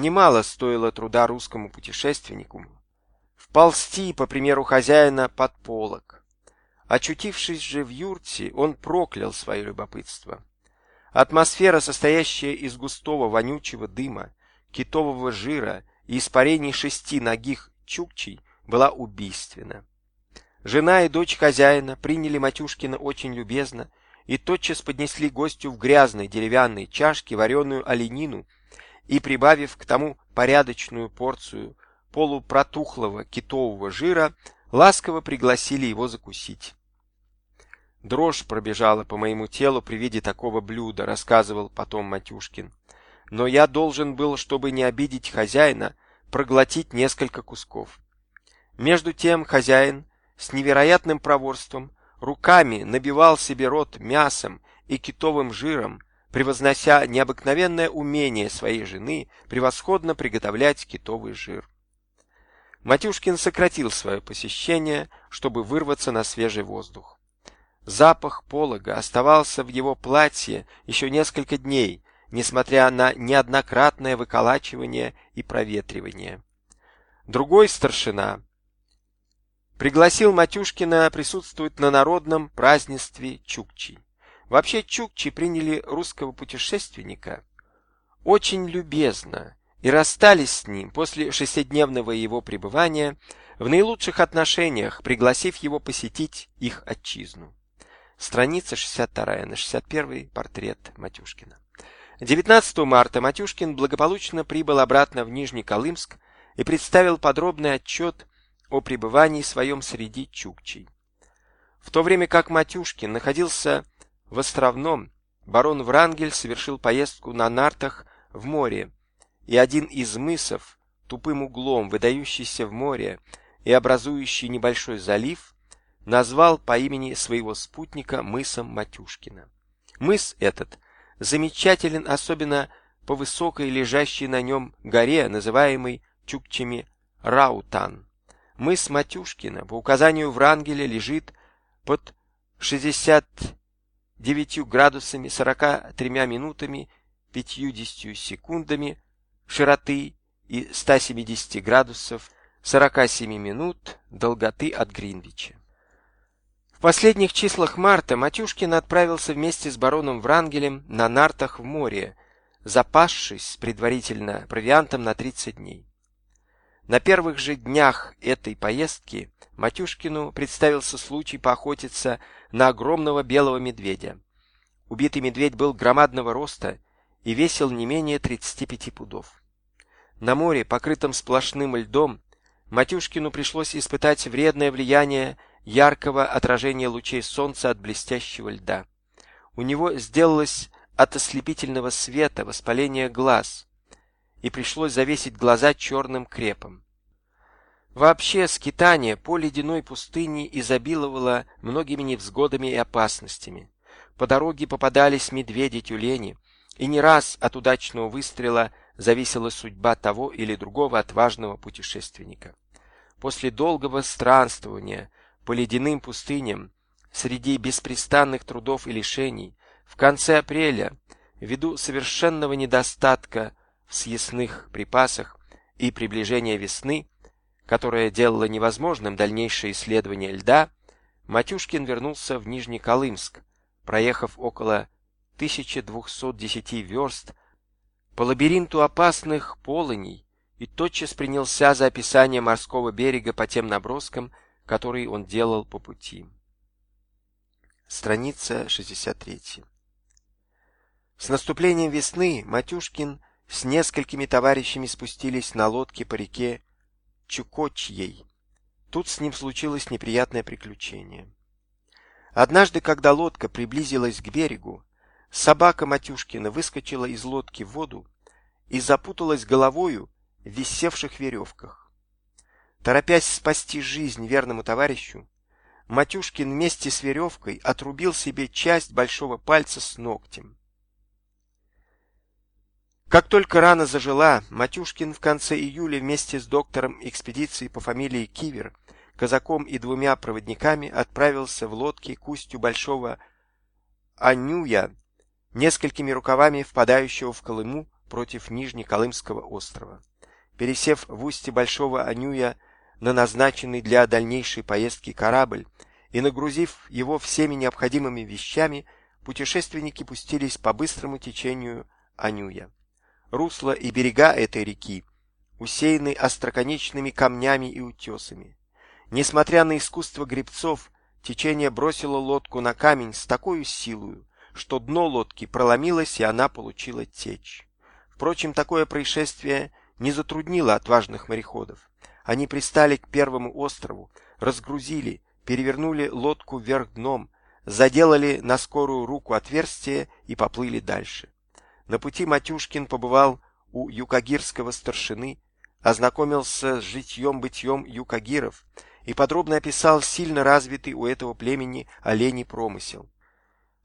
немало стоило труда русскому путешественнику вползти, по примеру хозяина, под полог. Очутившись же в юрте, он проклял свое любопытство. Атмосфера, состоящая из густого вонючего дыма, китового жира и испарений шести ногих чукчей, была убийственна. Жена и дочь хозяина приняли Матюшкина очень любезно и тотчас поднесли гостю в грязной деревянной чашке вареную оленину и, прибавив к тому порядочную порцию полупротухлого китового жира, ласково пригласили его закусить. Дрожь пробежала по моему телу при виде такого блюда, рассказывал потом Матюшкин. Но я должен был, чтобы не обидеть хозяина, проглотить несколько кусков. Между тем хозяин с невероятным проворством руками набивал себе рот мясом и китовым жиром, превознося необыкновенное умение своей жены превосходно приготовлять китовый жир. Матюшкин сократил свое посещение, чтобы вырваться на свежий воздух. Запах полога оставался в его платье еще несколько дней, несмотря на неоднократное выколачивание и проветривание. Другой старшина пригласил Матюшкина присутствовать на народном празднестве Чукчи. Вообще Чукчи приняли русского путешественника очень любезно и расстались с ним после шестидневного его пребывания в наилучших отношениях, пригласив его посетить их отчизну. Страница 62 на 61 портрет Матюшкина. 19 марта Матюшкин благополучно прибыл обратно в Нижний Колымск и представил подробный отчет о пребывании своем среди чукчей. В то время как Матюшкин находился в Островном, барон Врангель совершил поездку на нартах в море и один из мысов, тупым углом выдающийся в море и образующий небольшой залив, назвал по имени своего спутника мысом Матюшкина. Мыс этот замечателен особенно по высокой лежащей на нем горе, называемой чукчами Раутан. Мыс Матюшкина по указанию Врангеля лежит под 69 градусами 43 минутами 50 секундами широты и 170 градусов 47 минут долготы от Гринвича. В последних числах марта Матюшкин отправился вместе с бароном Врангелем на нартах в море, запасшись предварительно провиантом на 30 дней. На первых же днях этой поездки Матюшкину представился случай поохотиться на огромного белого медведя. Убитый медведь был громадного роста и весил не менее 35 пудов. На море, покрытом сплошным льдом, Матюшкину пришлось испытать вредное влияние яркого отражения лучей солнца от блестящего льда. У него сделалось от ослепительного света воспаление глаз, и пришлось завесить глаза черным крепом. Вообще, скитание по ледяной пустыне изобиловало многими невзгодами и опасностями. По дороге попадались медведи-тюлени, и не раз от удачного выстрела зависела судьба того или другого отважного путешественника. После долгого странствования по ледяным пустыням, среди беспрестанных трудов и лишений, в конце апреля, ввиду совершенного недостатка съестных припасах и приближения весны, которая делала невозможным дальнейшее исследование льда, Матюшкин вернулся в Нижний Колымск, проехав около 1210 верст по лабиринту опасных полыней и тотчас принялся за описание морского берега по тем наброскам, которые он делал по пути. Страница 63. С наступлением весны Матюшкин с несколькими товарищами спустились на лодке по реке Чукочьей. Тут с ним случилось неприятное приключение. Однажды, когда лодка приблизилась к берегу, Собака Матюшкина выскочила из лодки в воду и запуталась головою в висевших веревках. Торопясь спасти жизнь верному товарищу, Матюшкин вместе с веревкой отрубил себе часть большого пальца с ногтем. Как только рана зажила, Матюшкин в конце июля вместе с доктором экспедиции по фамилии Кивер, казаком и двумя проводниками отправился в лодке к устью большого Анюя несколькими рукавами впадающего в Колыму против Нижнеколымского острова. Пересев в устье Большого Анюя на назначенный для дальнейшей поездки корабль и нагрузив его всеми необходимыми вещами, путешественники пустились по быстрому течению Анюя. Русло и берега этой реки усеяны остроконечными камнями и утесами. Несмотря на искусство гребцов, течение бросило лодку на камень с такой силой, что дно лодки проломилось, и она получила течь. Впрочем, такое происшествие не затруднило отважных мореходов. Они пристали к первому острову, разгрузили, перевернули лодку вверх дном, заделали на скорую руку отверстие и поплыли дальше. На пути Матюшкин побывал у юкагирского старшины, ознакомился с житьем-бытьем юкагиров и подробно описал сильно развитый у этого племени оленей промысел.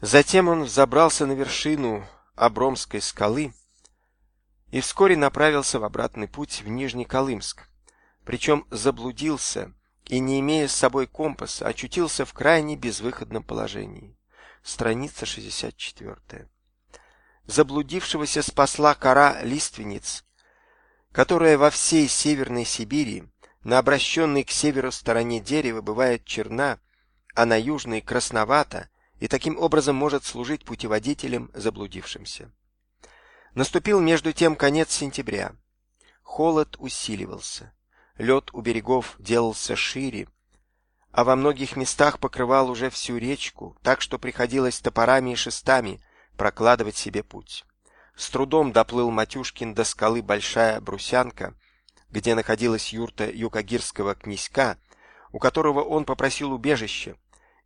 Затем он взобрался на вершину Абромской скалы и вскоре направился в обратный путь в Нижний Колымск. Причем заблудился и, не имея с собой компаса, очутился в крайне безвыходном положении. Страница 64. Заблудившегося спасла кора лиственниц, которая во всей Северной Сибири на обращенной к северу стороне дерева бывает черна, а на южной красновата и таким образом может служить путеводителем заблудившимся. Наступил между тем конец сентября. Холод усиливался. Лед у берегов делался шире, а во многих местах покрывал уже всю речку, так что приходилось топорами и шестами прокладывать себе путь. С трудом доплыл Матюшкин до скалы Большая Брусянка, где находилась юрта юкагирского князька, у которого он попросил убежище,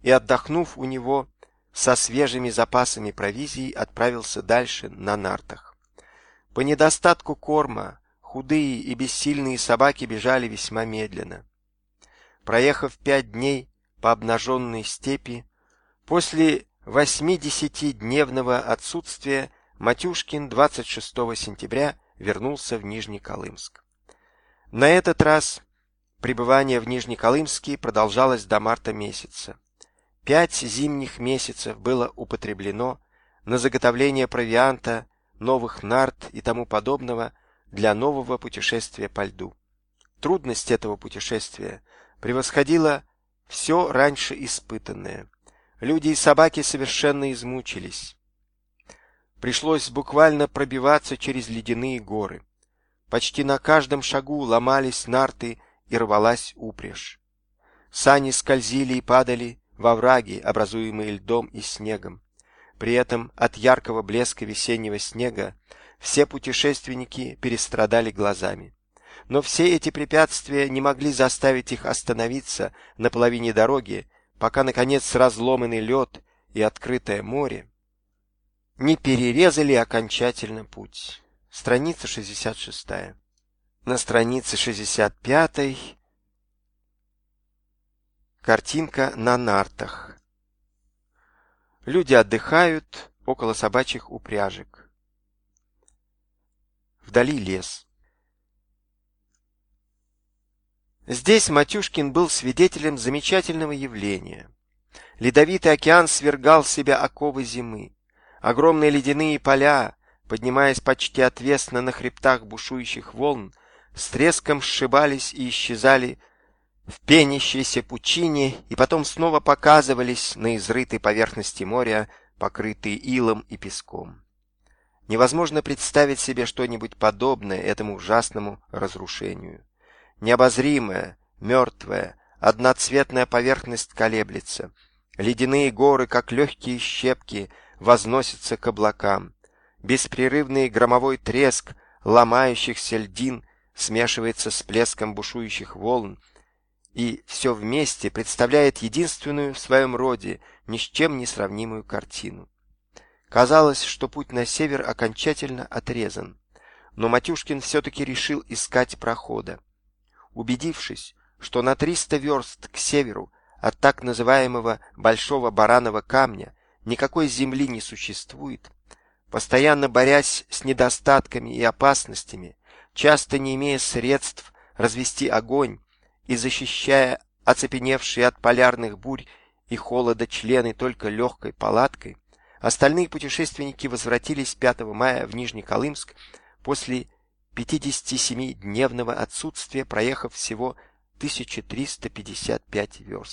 и, отдохнув у него, со свежими запасами провизии отправился дальше на нартах. По недостатку корма худые и бессильные собаки бежали весьма медленно. Проехав пять дней по обнаженной степи, после восьмидесятидневного отсутствия Матюшкин 26 сентября вернулся в Нижнеколымск. На этот раз пребывание в Нижнеколымске продолжалось до марта месяца. Пять зимних месяцев было употреблено на заготовление провианта, новых нарт и тому подобного для нового путешествия по льду. Трудность этого путешествия превосходила все раньше испытанное. Люди и собаки совершенно измучились. Пришлось буквально пробиваться через ледяные горы. Почти на каждом шагу ломались нарты и рвалась упряжь. Сани скользили и падали, во враги, образуемые льдом и снегом. При этом от яркого блеска весеннего снега все путешественники перестрадали глазами. Но все эти препятствия не могли заставить их остановиться на половине дороги, пока наконец разломанный лед и открытое море не перерезали окончательно путь. Страница 66. На странице 65 Картинка на нартах. Люди отдыхают около собачьих упряжек. Вдали лес. Здесь Матюшкин был свидетелем замечательного явления. Ледовитый океан свергал в себя оковы зимы. Огромные ледяные поля, поднимаясь почти отвесно на хребтах бушующих волн, с треском сшибались и исчезали в пенящейся пучине и потом снова показывались на изрытой поверхности моря, покрытые илом и песком. Невозможно представить себе что-нибудь подобное этому ужасному разрушению. Необозримая, мертвая, одноцветная поверхность колеблется. Ледяные горы, как легкие щепки, возносятся к облакам. Беспрерывный громовой треск ломающихся льдин смешивается с плеском бушующих волн, и все вместе представляет единственную в своем роде, ни с чем не сравнимую картину. Казалось, что путь на север окончательно отрезан, но Матюшкин все-таки решил искать прохода. Убедившись, что на 300 верст к северу от так называемого Большого Баранова камня никакой земли не существует, постоянно борясь с недостатками и опасностями, часто не имея средств развести огонь, и защищая оцепеневшие от полярных бурь и холода члены только легкой палаткой, остальные путешественники возвратились 5 мая в Нижнеколымск после 57-дневного отсутствия, проехав всего 1355 верст.